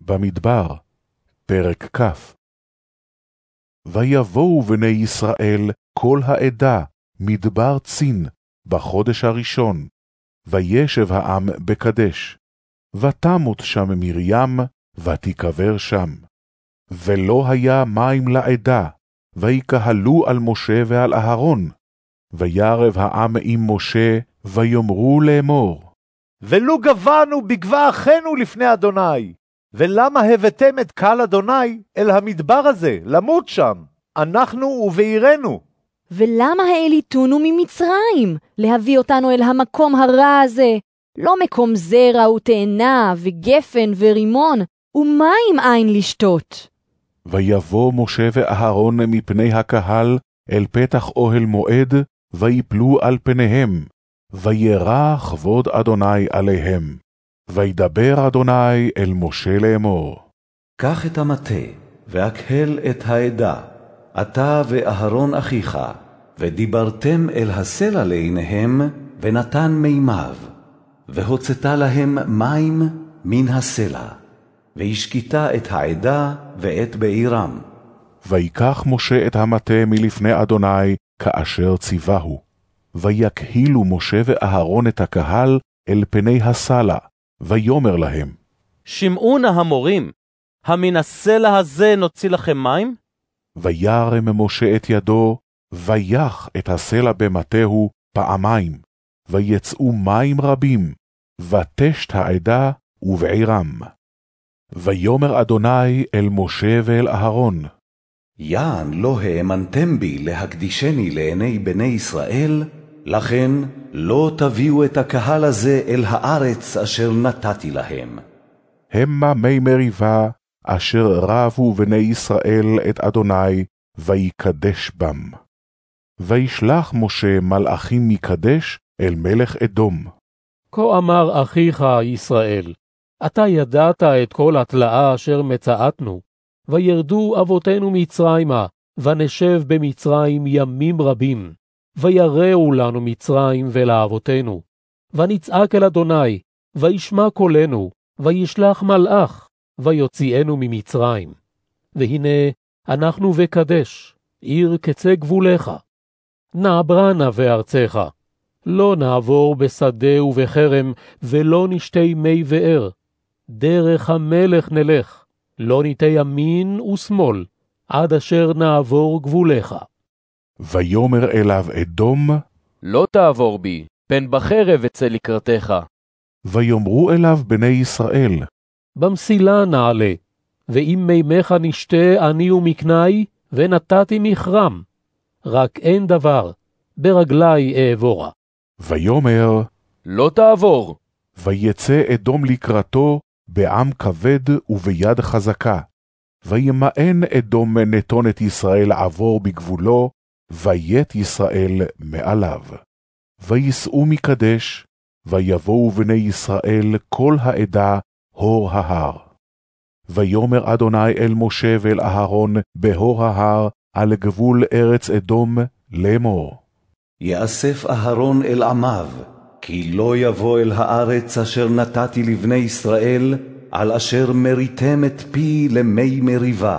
במדבר, פרק כ. ויבואו בני ישראל כל העדה מדבר צין בחודש הראשון, וישב העם בקדש, ותמות שם מרים, ותיקבר שם. ולא היה מים לעדה, ויקהלו על משה ועל אהרון. וירב העם עם משה, ויאמרו לאמור. ולו גבענו בגבע אחינו לפני אדוני, ולמה הבאתם את קהל אדוני אל המדבר הזה, למות שם, אנחנו ובעירנו? ולמה העליתונו ממצרים, להביא אותנו אל המקום הרע הזה? לא מקום זרע ותאנה, וגפן ורימון, ומים אין לשתות. ויבוא משה ואהרון מפני הקהל אל פתח אוהל מועד, ויפלו על פניהם, וירא כבוד אדוני עליהם. וידבר אדוני אל משה לאמור. קח את המטה, והקהל את העדה, אתה ואהרון אחיך, ודיברתם אל הסלע לעיניהם, ונתן מימיו, והוצאת להם מים מן הסלע, והשקית את העדה ואת בעירם. ויקח משה את המטה מלפני אדוני, כאשר ציווהו. ויקהילו משה ואהרון את הקהל אל פני הסלע, ויאמר להם, שמעו נא המורים, המן הסלע הזה נוציא לכם מים? וירם משה את ידו, ויח את הסלע במטהו פעמיים, ויצאו מים רבים, ותשת העדה ובעירם. ויאמר אדוני אל משה ואל אהרון, יען לא האמנתם בי להקדישני לעיני בני ישראל, לכן לא תביאו את הקהל הזה אל הארץ אשר נתתי להם. המה מי מריבה, אשר רבו בני ישראל את אדוני, ויקדש בם. וישלח משה מלאכים מקדש אל מלך אדום. כה אמר אחיך ישראל, אתה ידעת את כל התלאה אשר מצאתנו, וירדו אבותינו מצרימה, ונשב במצרים ימים רבים. ויראו לנו מצרים ולאבותינו. ונצעק אל אדוני, וישמע קולנו, וישלח מלאך, ויוציאנו ממצרים. והנה, אנחנו וקדש, עיר קצה גבוליך. נעברה נא בארצך, לא נעבור בשדה ובכרם, ולא נשתה מי באר. דרך המלך נלך, לא ניטה ימין ושמאל, עד אשר נעבור גבוליך. ויאמר אליו אדום, לא תעבור בי, פן בחרב אצא לקראתך. ויאמרו אליו בני ישראל, במסילה נעלה, ואם מימיך נשתה אני ומקנאי, ונתתי מכרם. רק אין דבר, ברגלי אעבורה. ויאמר, לא תעבור. ויצא אדום לקראתו בעם כבד וביד חזקה. וימאן אדום נתון את ישראל עבור בגבולו, ויית ישראל מעליו. וייסעו מקדש, ויבואו בני ישראל כל העדה הור ההר. ויאמר אדוני אל משה ואל אהרון בהור ההר, על גבול ארץ אדום, לאמור. יאסף אהרון אל עמיו, כי לא יבוא אל הארץ אשר נתתי לבני ישראל, על אשר מריתם את פי למי מריבה.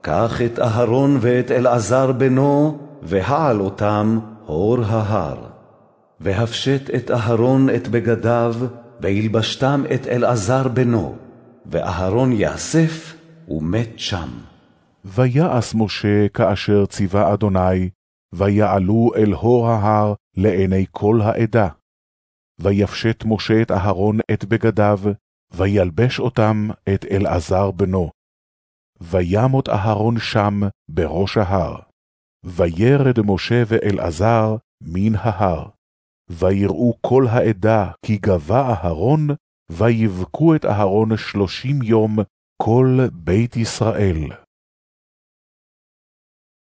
קח את אהרון ואת אלעזר בנו, והעל אותם הור ההר. והפשט את אהרון את בגדיו, וילבשתם את אלעזר בנו, ואהרון יאסף ומת שם. ויעש משה כאשר ציווה אדוני, ויעלו אל הור ההר לעיני כל העדה. ויפשט משה את אהרון את בגדיו, וילבש אותם את אלעזר בנו. וימות אהרון שם בראש ההר. וירד משה ואלעזר מן ההר. ויראו כל העדה כי גבה אהרון, ויבכו את אהרון שלושים יום כל בית ישראל.